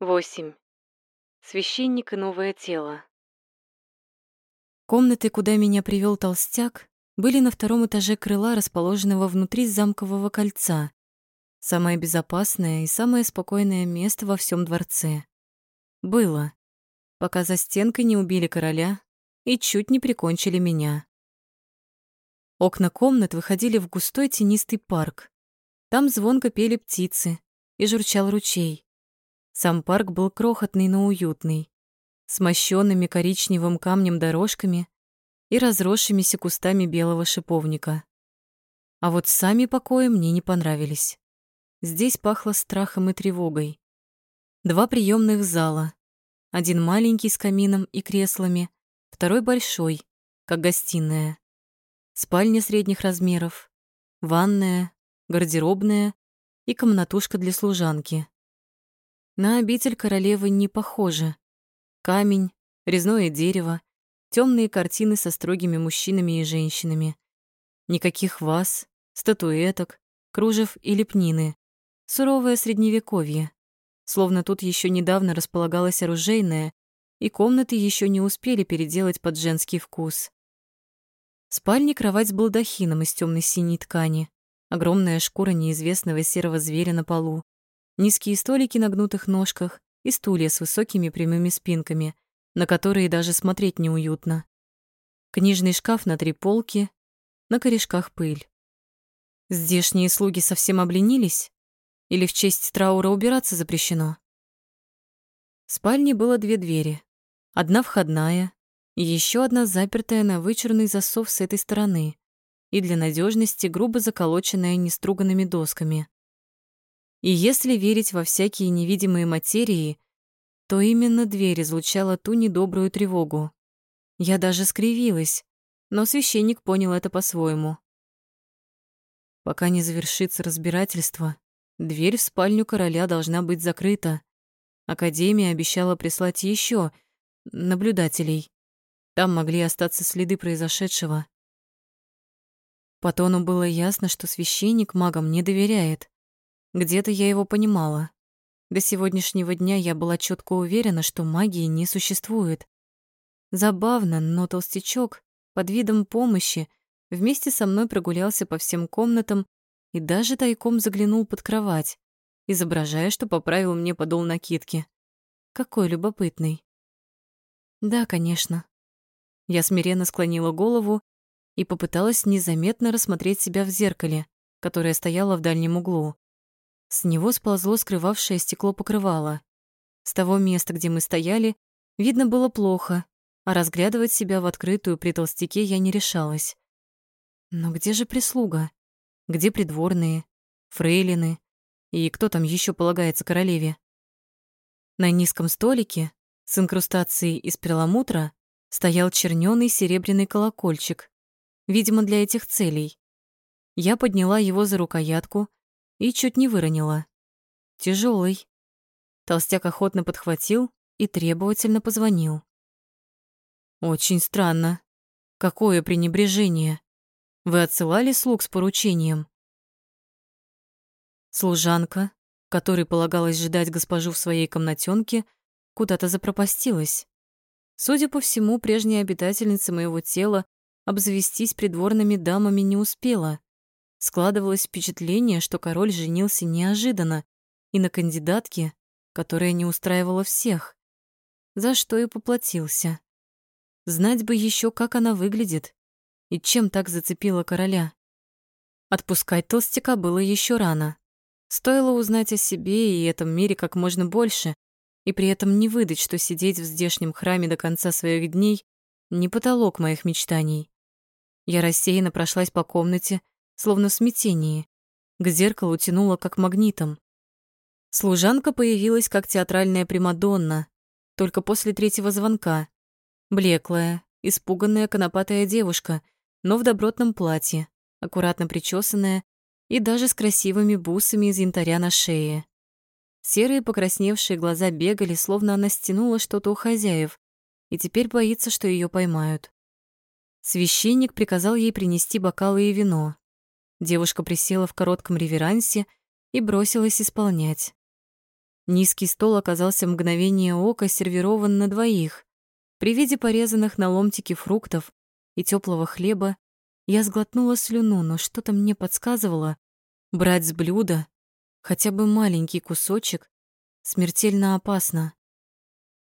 8. Священник и новое тело. Комнаты, куда меня привел толстяк, были на втором этаже крыла, расположенного внутри замкового кольца. Самое безопасное и самое спокойное место во всем дворце. Было, пока за стенкой не убили короля и чуть не прикончили меня. Окна комнат выходили в густой тенистый парк. Там звонко пели птицы и журчал ручей. Сам парк был крохотный, но уютный, с мощёнными коричневым камнем дорожками и разросшимися кустами белого шиповника. А вот сами покои мне не понравились. Здесь пахло страхом и тревогой. Два приемных зала. Один маленький с камином и креслами, второй большой, как гостиная. Спальня средних размеров, ванная, гардеробная и комнатушка для служанки. На обитель королевы не похоже. Камень, резное дерево, темные картины со строгими мужчинами и женщинами. Никаких ваз, статуэток, кружев и лепнины. Суровое средневековье. Словно тут еще недавно располагалась оружейная, и комнаты еще не успели переделать под женский вкус. Спальня кровать с балдахином из темной синей ткани, огромная шкура неизвестного серого зверя на полу, низкие столики на гнутых ножках и стулья с высокими прямыми спинками, на которые даже смотреть неуютно. Книжный шкаф на три полки, на корешках пыль. Здешние слуги совсем обленились? Или в честь траура убираться запрещено? В спальне было две двери. Одна входная и еще одна запертая на вычурный засов с этой стороны и для надежности грубо заколоченная неструганными досками. И если верить во всякие невидимые материи, то именно дверь излучала ту недобрую тревогу. Я даже скривилась, но священник понял это по-своему. Пока не завершится разбирательство, дверь в спальню короля должна быть закрыта. Академия обещала прислать еще наблюдателей. Там могли остаться следы произошедшего. По тону было ясно, что священник магам не доверяет. Где-то я его понимала. До сегодняшнего дня я была четко уверена, что магии не существует. Забавно, но толстячок под видом помощи вместе со мной прогулялся по всем комнатам и даже тайком заглянул под кровать, изображая, что поправил мне подол накидки. Какой любопытный. Да, конечно. Я смиренно склонила голову и попыталась незаметно рассмотреть себя в зеркале, которое стояло в дальнем углу. С него сползло скрывавшее стекло покрывало. С того места, где мы стояли, видно было плохо, а разглядывать себя в открытую при толстяке я не решалась. Но где же прислуга? Где придворные? Фрейлины? И кто там еще полагается королеве? На низком столике с инкрустацией из перламутра стоял чернёный серебряный колокольчик, видимо, для этих целей. Я подняла его за рукоятку, и чуть не выронила. Тяжелый. Толстяк охотно подхватил и требовательно позвонил. Очень странно. Какое пренебрежение. Вы отсылали слуг с поручением? Служанка, которой полагалось ждать госпожу в своей комнатенке, куда-то запропастилась. Судя по всему, прежняя обитательница моего тела обзавестись придворными дамами не успела. Складывалось впечатление, что король женился неожиданно и на кандидатке, которая не устраивала всех, за что и поплатился. Знать бы еще, как она выглядит и чем так зацепила короля. Отпускать толстяка было еще рано. Стоило узнать о себе и этом мире как можно больше, и при этом не выдать, что сидеть в здешнем храме до конца своих дней не потолок моих мечтаний. Я рассеянно прошлась по комнате, словно в смятении. К зеркалу тянуло как магнитом. Служанка появилась как театральная примадонна, только после третьего звонка. Блеклая, испуганная конопатая девушка, но в добротном платье, аккуратно причесанная и даже с красивыми бусами из янтаря на шее. Серые покрасневшие глаза бегали, словно она стянула что-то у хозяев, и теперь боится, что ее поймают. Священник приказал ей принести бокалы и вино. Девушка присела в коротком реверансе и бросилась исполнять. Низкий стол оказался мгновение ока сервирован на двоих. При виде порезанных на ломтики фруктов и теплого хлеба я сглотнула слюну, но что-то мне подсказывало, брать с блюда хотя бы маленький кусочек смертельно опасно.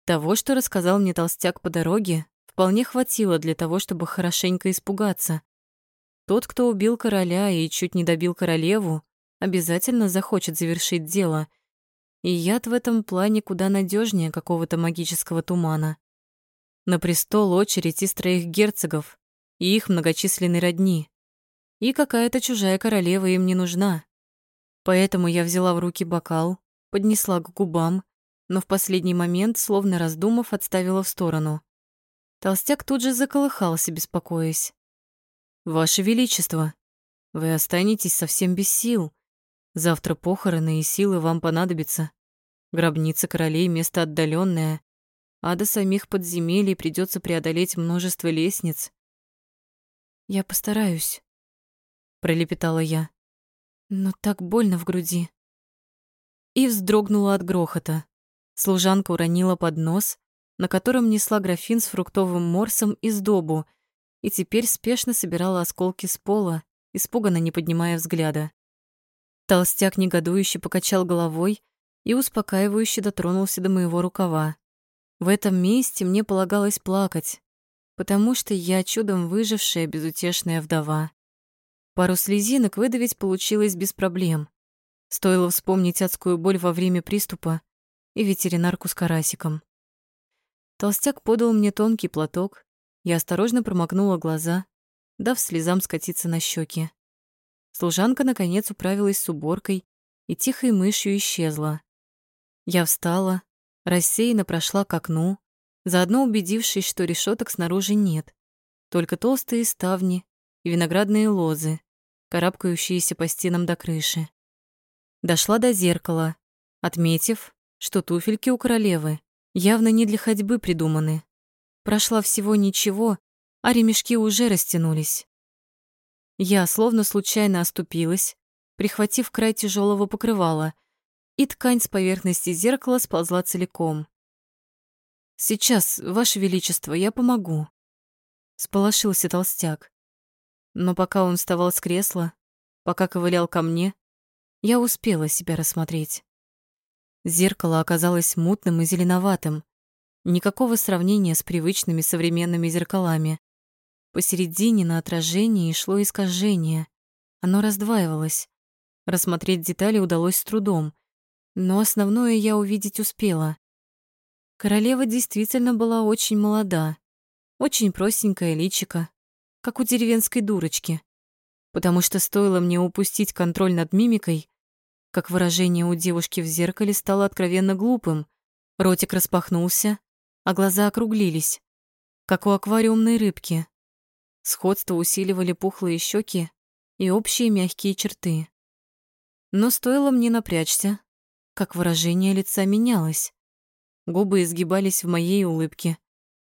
Того, что рассказал мне толстяк по дороге, вполне хватило для того, чтобы хорошенько испугаться. Тот, кто убил короля и чуть не добил королеву, обязательно захочет завершить дело. И яд в этом плане куда надежнее какого-то магического тумана. На престол очередь из троих герцогов и их многочисленные родни. И какая-то чужая королева им не нужна. Поэтому я взяла в руки бокал, поднесла к губам, но в последний момент, словно раздумав, отставила в сторону. Толстяк тут же заколыхался, беспокоясь. «Ваше Величество, вы останетесь совсем без сил. Завтра похороны и силы вам понадобятся. Гробница королей — место отдаленное, а до самих подземелий придется преодолеть множество лестниц». «Я постараюсь», — пролепетала я. «Но так больно в груди». И вздрогнула от грохота. Служанка уронила поднос, на котором несла графин с фруктовым морсом и сдобу, и теперь спешно собирала осколки с пола, испуганно не поднимая взгляда. Толстяк негодующе покачал головой и успокаивающе дотронулся до моего рукава. В этом месте мне полагалось плакать, потому что я чудом выжившая безутешная вдова. Пару слезинок выдавить получилось без проблем. Стоило вспомнить адскую боль во время приступа и ветеринарку с карасиком. Толстяк подал мне тонкий платок, я осторожно промокнула глаза, дав слезам скатиться на щеки. Служанка, наконец, управилась с уборкой и тихой мышью исчезла. Я встала, рассеянно прошла к окну, заодно убедившись, что решеток снаружи нет, только толстые ставни и виноградные лозы, карабкающиеся по стенам до крыши. Дошла до зеркала, отметив, что туфельки у королевы явно не для ходьбы придуманы. Прошла всего ничего, а ремешки уже растянулись. Я словно случайно оступилась, прихватив край тяжелого покрывала, и ткань с поверхности зеркала сползла целиком. «Сейчас, Ваше Величество, я помогу», — сполошился толстяк. Но пока он вставал с кресла, пока ковылял ко мне, я успела себя рассмотреть. Зеркало оказалось мутным и зеленоватым. Никакого сравнения с привычными современными зеркалами. Посередине на отражении шло искажение. Оно раздваивалось. Рассмотреть детали удалось с трудом, но основное я увидеть успела. Королева действительно была очень молода, очень простенькая личика, как у деревенской дурочки. Потому что стоило мне упустить контроль над мимикой, как выражение у девушки в зеркале стало откровенно глупым. Ротик распахнулся, а глаза округлились, как у аквариумной рыбки. Сходство усиливали пухлые щеки и общие мягкие черты. Но стоило мне напрячься, как выражение лица менялось. Губы изгибались в моей улыбке,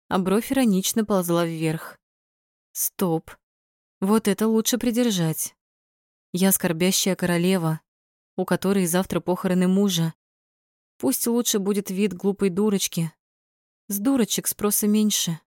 а бровь иронично ползла вверх. Стоп. Вот это лучше придержать. Я скорбящая королева, у которой завтра похороны мужа. Пусть лучше будет вид глупой дурочки. С дурочек спроса меньше.